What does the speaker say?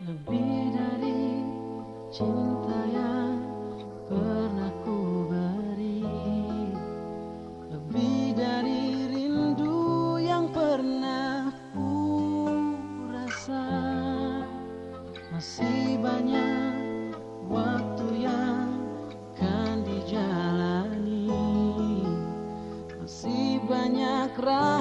Lebih dari cinta yang pernah ku beri. Lebih dari rindu yang pernah ku rasa. Masih banyak waktu yang kan dijalani. Masih banyak rasa